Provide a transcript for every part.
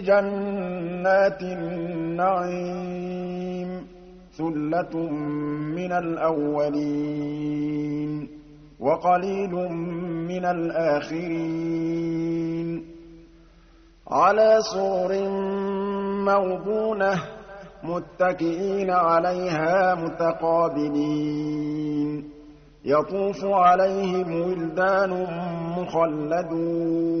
في جنات النعيم ثلة من الأولين وقليل من الآخرين على سور موضونة متكئين عليها متقابلين يطوف عليهم ولدان مخلدون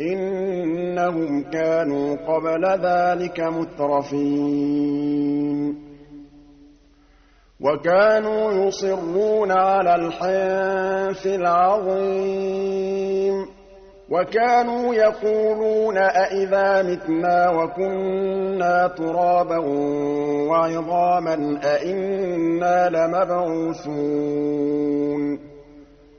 إنهم كانوا قبل ذلك مترفين. وكانوا يصرون على الحنث العظيم. وكانوا يقولون أئذا متنا وكنا ترابا وعظاما أئنا لمبعوثون.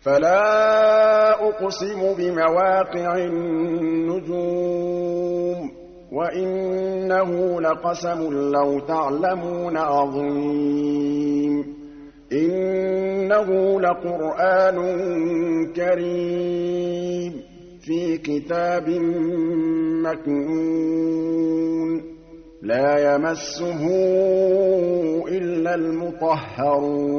فَلَا أُقْسِمُ بِمَوَاقِعِ النُّجُومِ وَإِنَّهُ لَقَسَمٌ لَّوْ تَعْلَمُونَ عَظِيمٌ إِنَّهُ لَقُرْآنٌ كَرِيمٌ فِي كِتَابٍ مَّكْنُونٍ لَّا يَمَسُّهُ إِلَّا الْمُطَهَّرُونَ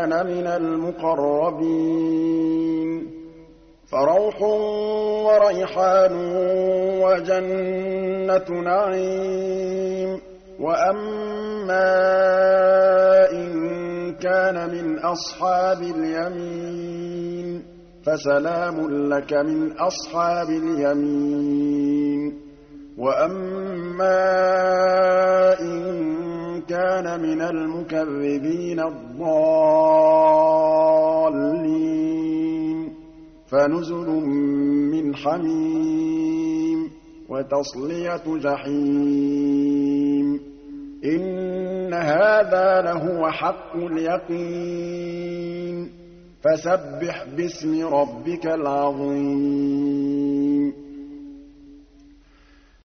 كَانَ مِنَ الْمُقَرَّبِينَ. فَرَوْحٌ وَرَيْحَانٌ وَجَنَّتُ نَعِيمٍ. وَأَمَّا إِن كَانَ مِنْ أَصْحَابِ الْيَمِينِ فَسَلَامٌ لَّكَ مِنْ أَصْحَابِ الْيَمِينِ. وَأَمَّا إِن كَانَ مِنَ الْمُكَذِّبِينَ الضَّالِّينَ. فَنُزُلٌ مِّنْ حَمِيمٍ وَتَصْلِيَةُ جَحِيمٍ. إِنَّ هَٰذَا لَهُوَ حَقُّ الْيَقِينِ. فَسَبِّحْ بِاسْمِ رَبِّكَ الْعَظِيمِ.